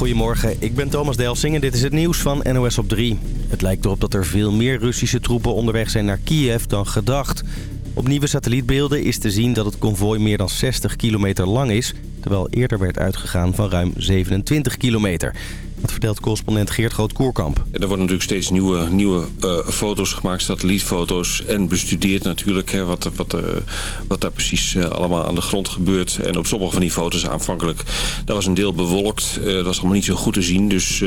Goedemorgen, ik ben Thomas Delsing en dit is het nieuws van NOS op 3. Het lijkt erop dat er veel meer Russische troepen onderweg zijn naar Kiev dan gedacht. Op nieuwe satellietbeelden is te zien dat het konvooi meer dan 60 kilometer lang is... terwijl eerder werd uitgegaan van ruim 27 kilometer. Dat vertelt correspondent Geert Groot-Koerkamp. Er worden natuurlijk steeds nieuwe, nieuwe uh, foto's gemaakt, satellietfoto's. En bestudeerd natuurlijk hè, wat, wat, uh, wat daar precies uh, allemaal aan de grond gebeurt. En op sommige van die foto's aanvankelijk, daar was een deel bewolkt. dat was allemaal niet zo goed te zien. Dus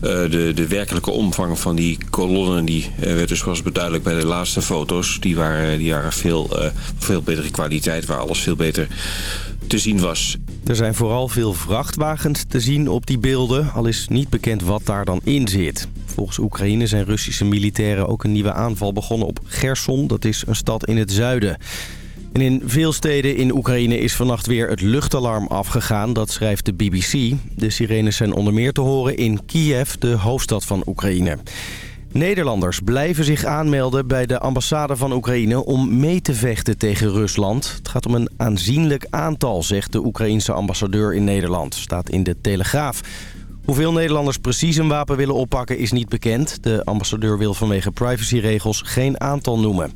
de, de werkelijke omvang van die kolonnen, die werd dus was beduidelijk bij de laatste foto's. Die waren, die waren veel, veel betere kwaliteit, waar alles veel beter te zien was. Er zijn vooral veel vrachtwagens te zien op die beelden, al is niet bekend wat daar dan in zit. Volgens Oekraïne zijn Russische militairen ook een nieuwe aanval begonnen op Gerson, dat is een stad in het zuiden. En in veel steden in Oekraïne is vannacht weer het luchtalarm afgegaan, dat schrijft de BBC. De sirenes zijn onder meer te horen in Kiev, de hoofdstad van Oekraïne. Nederlanders blijven zich aanmelden bij de ambassade van Oekraïne om mee te vechten tegen Rusland. Het gaat om een aanzienlijk aantal, zegt de Oekraïense ambassadeur in Nederland. Staat in de Telegraaf. Hoeveel Nederlanders precies een wapen willen oppakken is niet bekend. De ambassadeur wil vanwege privacyregels geen aantal noemen.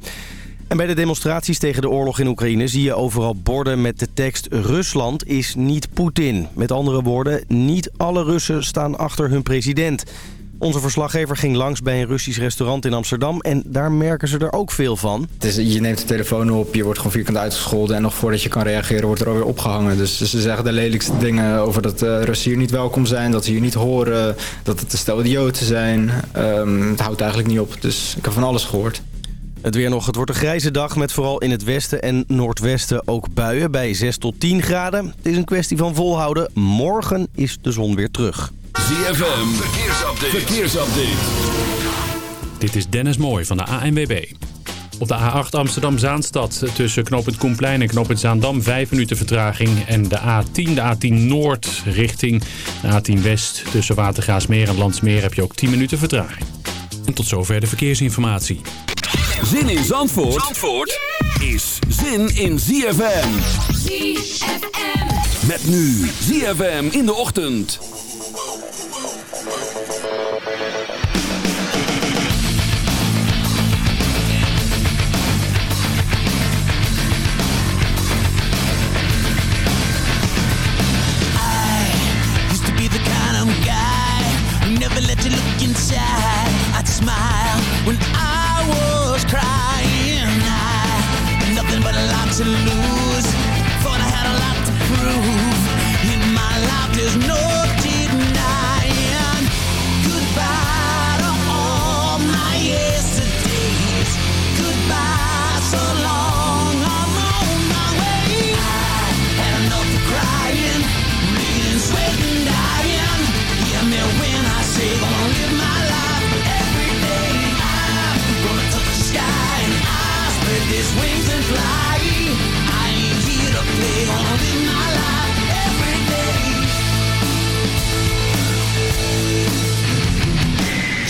En bij de demonstraties tegen de oorlog in Oekraïne zie je overal borden met de tekst Rusland is niet Poetin. Met andere woorden, niet alle Russen staan achter hun president. Onze verslaggever ging langs bij een Russisch restaurant in Amsterdam... en daar merken ze er ook veel van. Het is, je neemt de telefoon op, je wordt gewoon vierkant uitgescholden... en nog voordat je kan reageren wordt er alweer opgehangen. Dus ze zeggen de lelijkste dingen over dat uh, Russen hier niet welkom zijn... dat ze hier niet horen, dat het te stel idioten zijn. Um, het houdt eigenlijk niet op, dus ik heb van alles gehoord. Het weer nog. Het wordt een grijze dag met vooral in het westen en noordwesten ook buien bij 6 tot 10 graden. Het is een kwestie van volhouden. Morgen is de zon weer terug. ZFM, verkeersupdate. verkeersupdate. Dit is Dennis Mooij van de ANWB. Op de A8 Amsterdam-Zaanstad tussen knooppunt Koenplein en knooppunt Zaandam 5 minuten vertraging. En de A10, de A10 Noord richting de A10 West tussen Watergaasmeer en Landsmeer heb je ook 10 minuten vertraging. En tot zover de verkeersinformatie. Zin in Zandvoort, Zandvoort is zin in ZFM. ZFM. Met nu ZFM in de ochtend.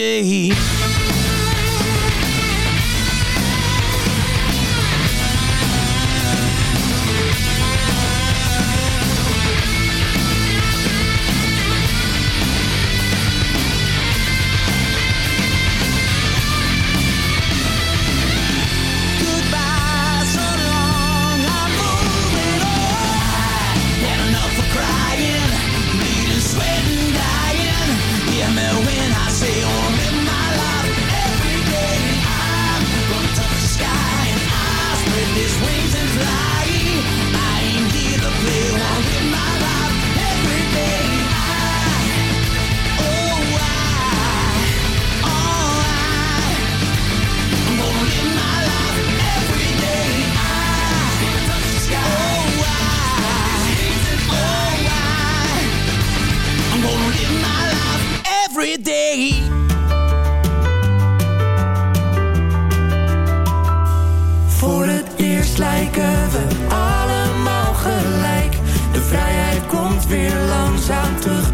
day. weer langzaam terug.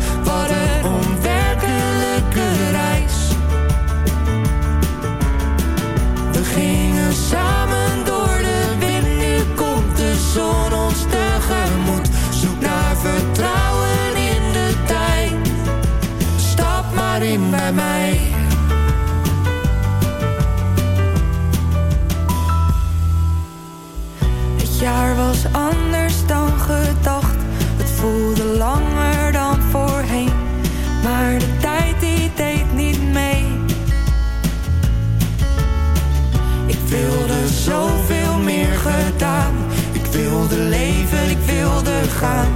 time.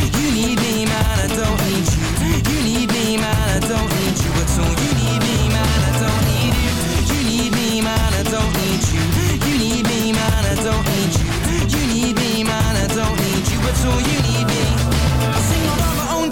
so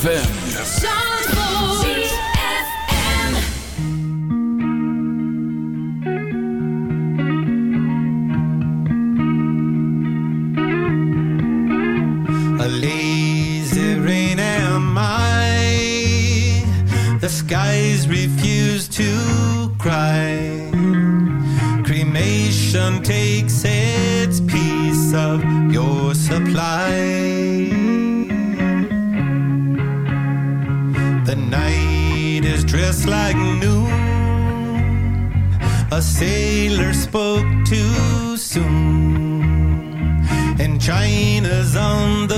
ZFM. Like noon A sailor spoke too soon. And China's on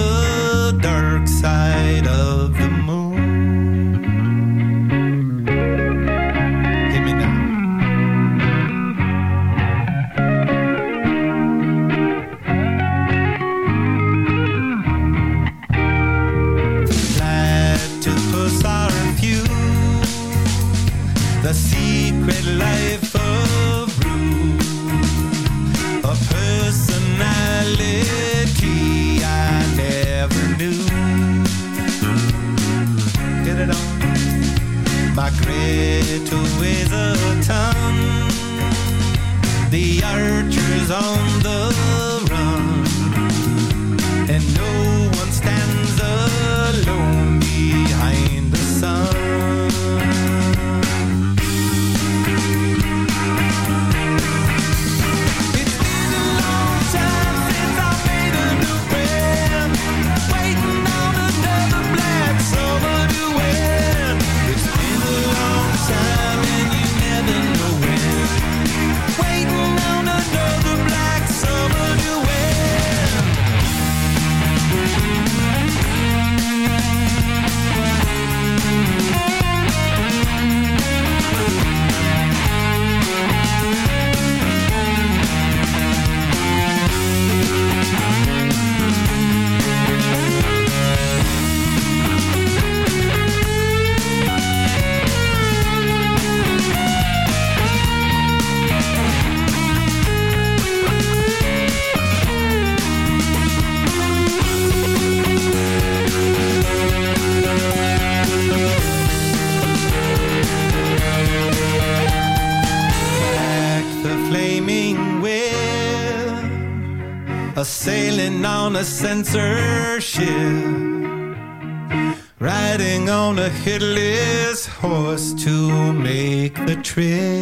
hitless horse to make the trip.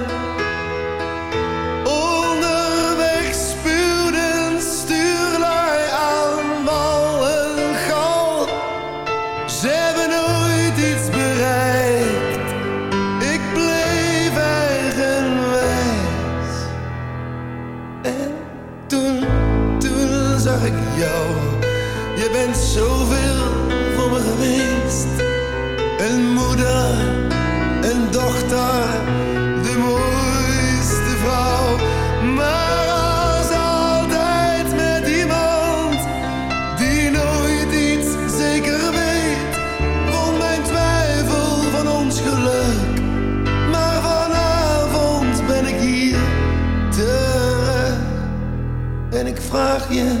you.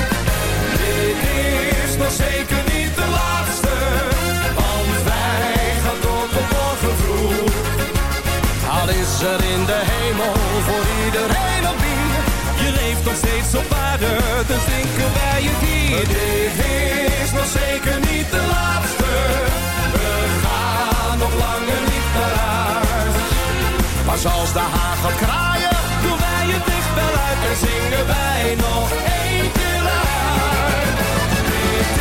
Er in de hemel voor iedereen een bier. Je leeft nog steeds op aarde, dus drinken wij het hier. Dit is nog zeker niet de laatste, we gaan nog langer niet naar huis. Pas als de gaat kraaien, uit en zingen wij nog één keer. Dit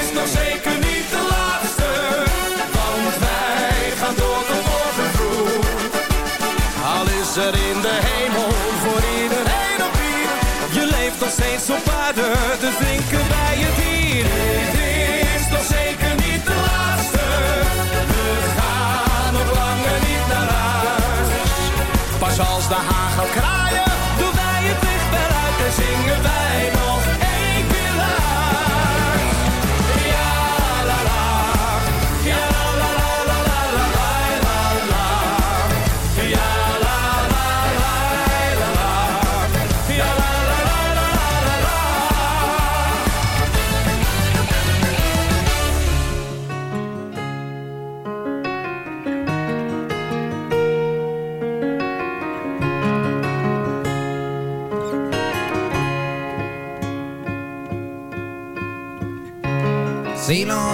is nog zeker niet de laatste, want wij gaan door tot morgen vroeg. al is er in de hemel voor iedereen een bier. Je leeft nog steeds op aarde, dus drinken wij het hier. Pas als de gaat kraaien, doen wij het licht wel uit en zingen wij nog Ceylon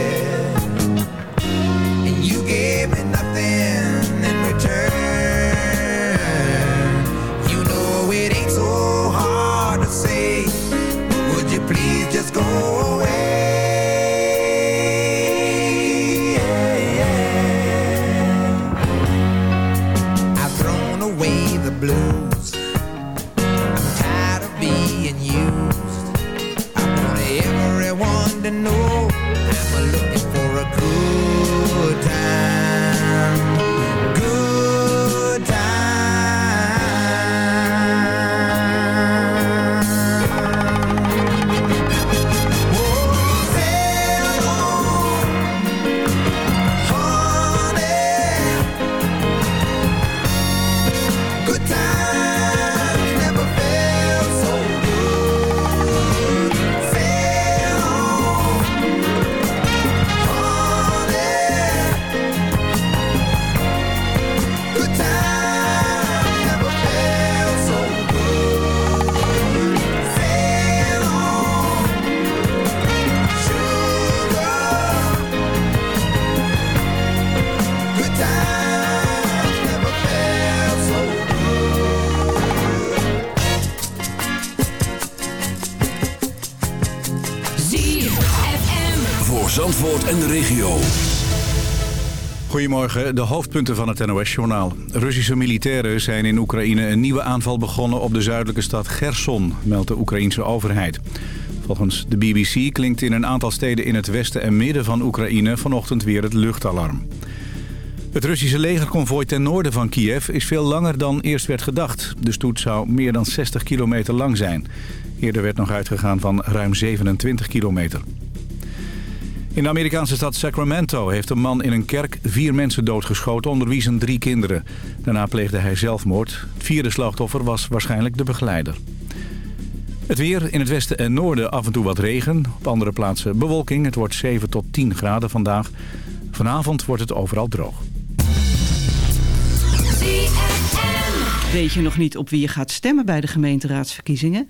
Goedemorgen, de hoofdpunten van het NOS-journaal. Russische militairen zijn in Oekraïne een nieuwe aanval begonnen op de zuidelijke stad Gerson, meldt de Oekraïense overheid. Volgens de BBC klinkt in een aantal steden in het westen en midden van Oekraïne vanochtend weer het luchtalarm. Het Russische legerconvooi ten noorden van Kiev is veel langer dan eerst werd gedacht. De stoet zou meer dan 60 kilometer lang zijn. Eerder werd nog uitgegaan van ruim 27 kilometer. In de Amerikaanse stad Sacramento heeft een man in een kerk vier mensen doodgeschoten, onder wie zijn drie kinderen. Daarna pleegde hij zelfmoord. Het vierde slachtoffer was waarschijnlijk de begeleider. Het weer in het westen en noorden af en toe wat regen. Op andere plaatsen bewolking. Het wordt 7 tot 10 graden vandaag. Vanavond wordt het overal droog. Weet je nog niet op wie je gaat stemmen bij de gemeenteraadsverkiezingen?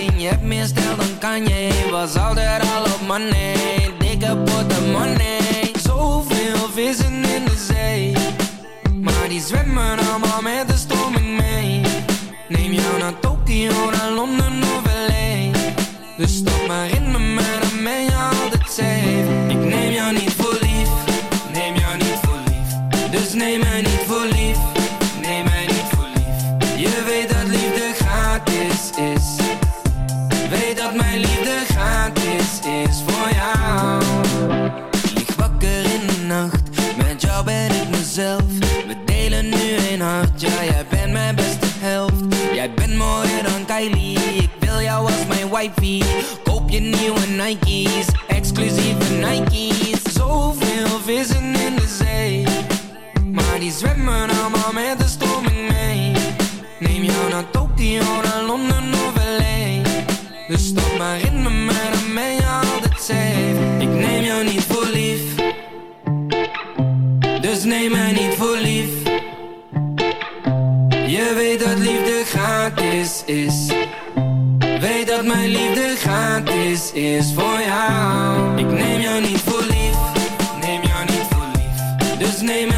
je hebt meer stijl dan Kanye. Was altijd al op money, dikke money. Zoveel vissen in de zee, maar die zwemmen allemaal met de stroming mee. Neem jou naar Tokio, naar Londen of LA. Dus stap maar in wifey. Koop je nieuwe Nike's, exclusieve Nike's. Zoveel vissen in de zee, maar die zwemmen allemaal met de stroming mee. Neem jou naar Tokio, naar Londen of LA. Dus stap maar in me, maar dan ben je altijd safe. Ik neem jou niet voor lief, dus neem mij niet voor lief. Je weet dat liefde gratis is. Dat mijn liefde gratis is voor jou. Ik neem jou niet voor lief, neem jou niet voor lief. Dus neem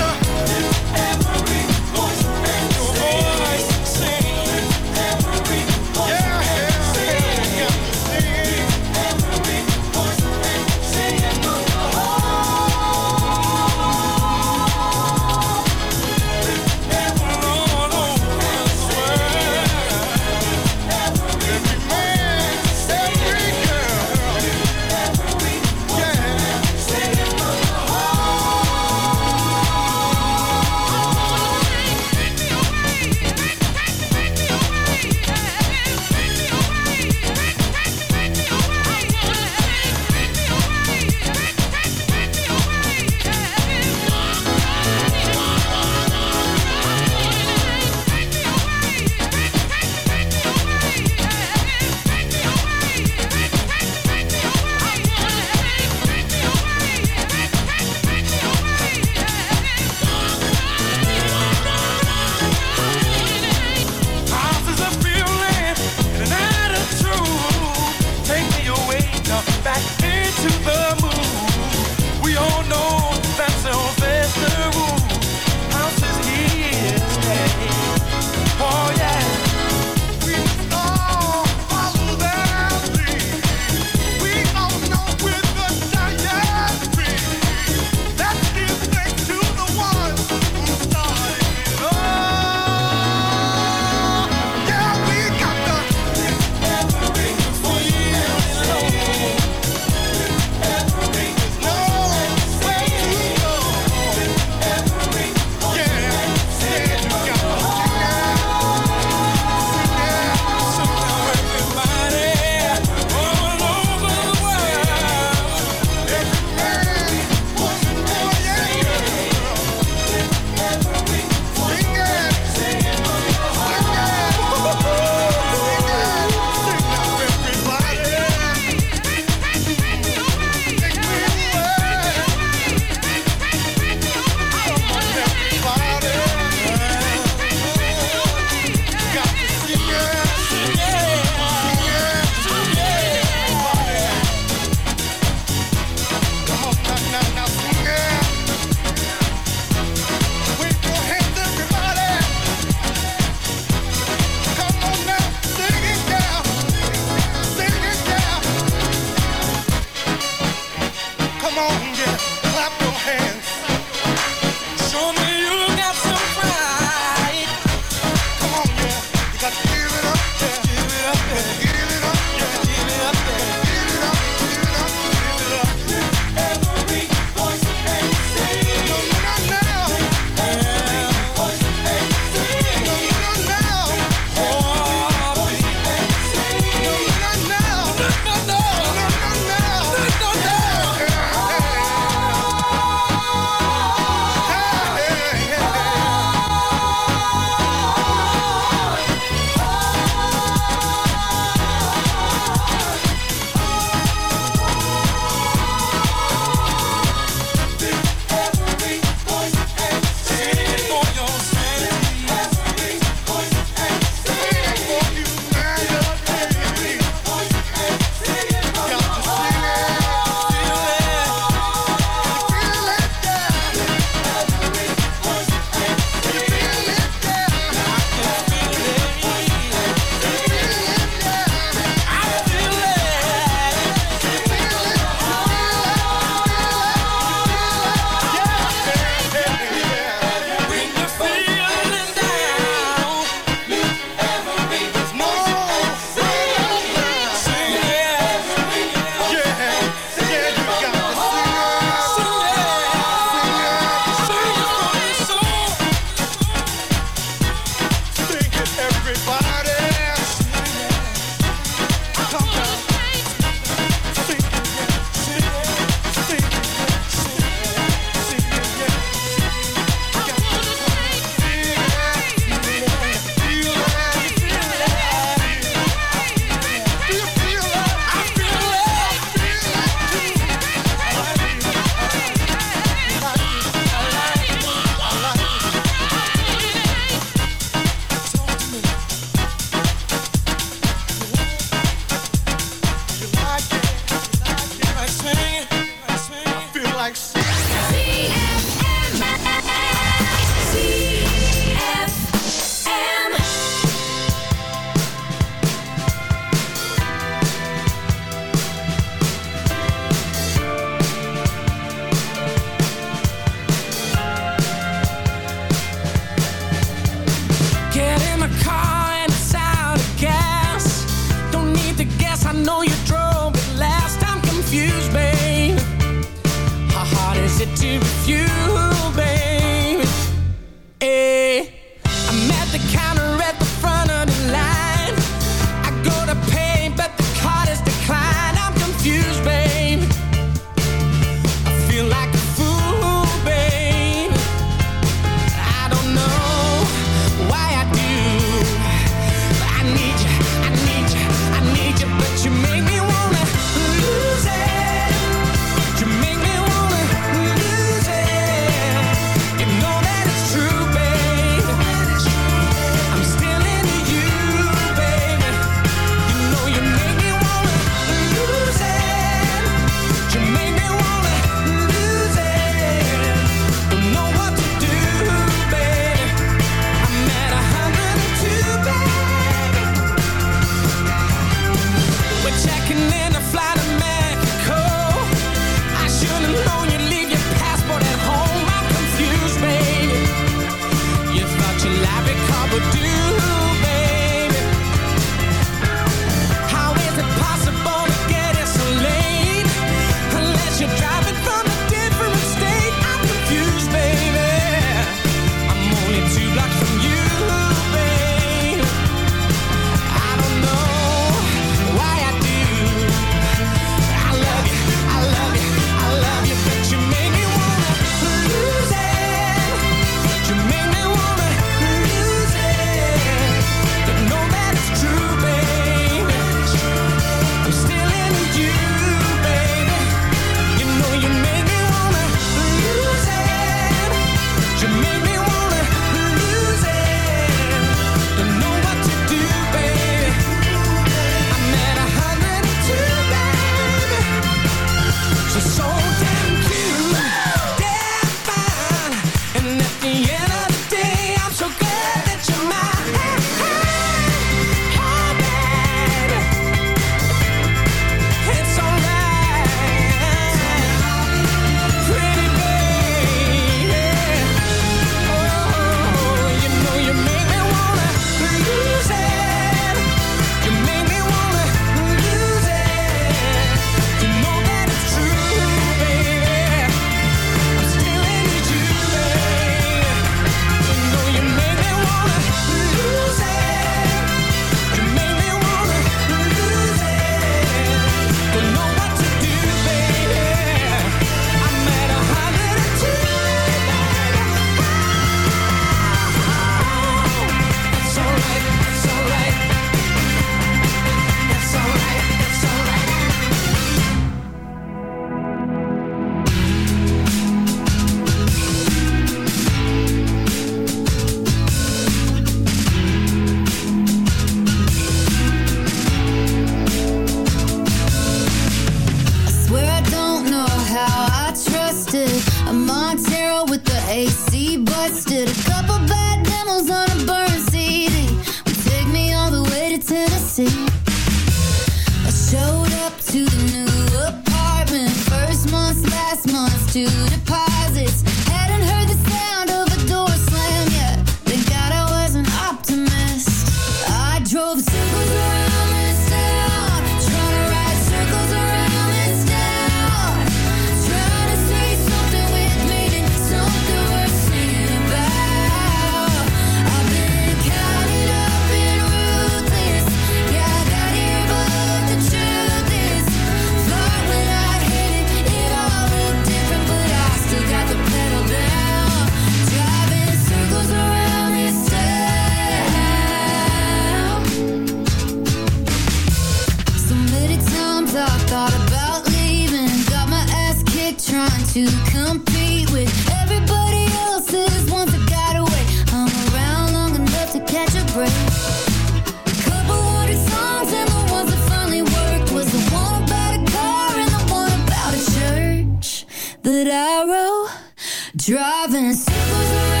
Driving circles around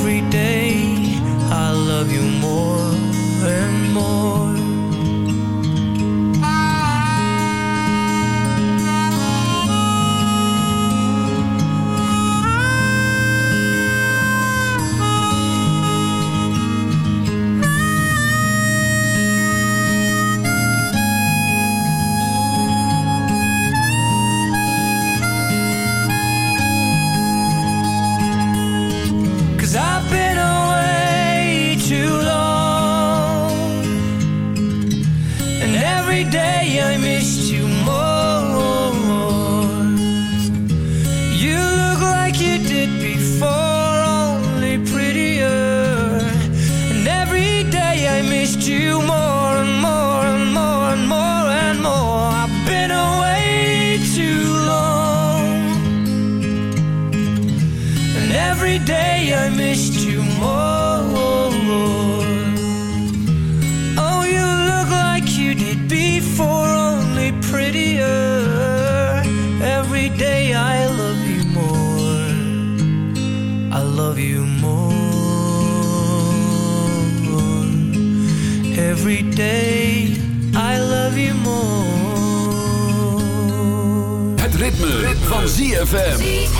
every day. every day I missed you more and more. van ZFM.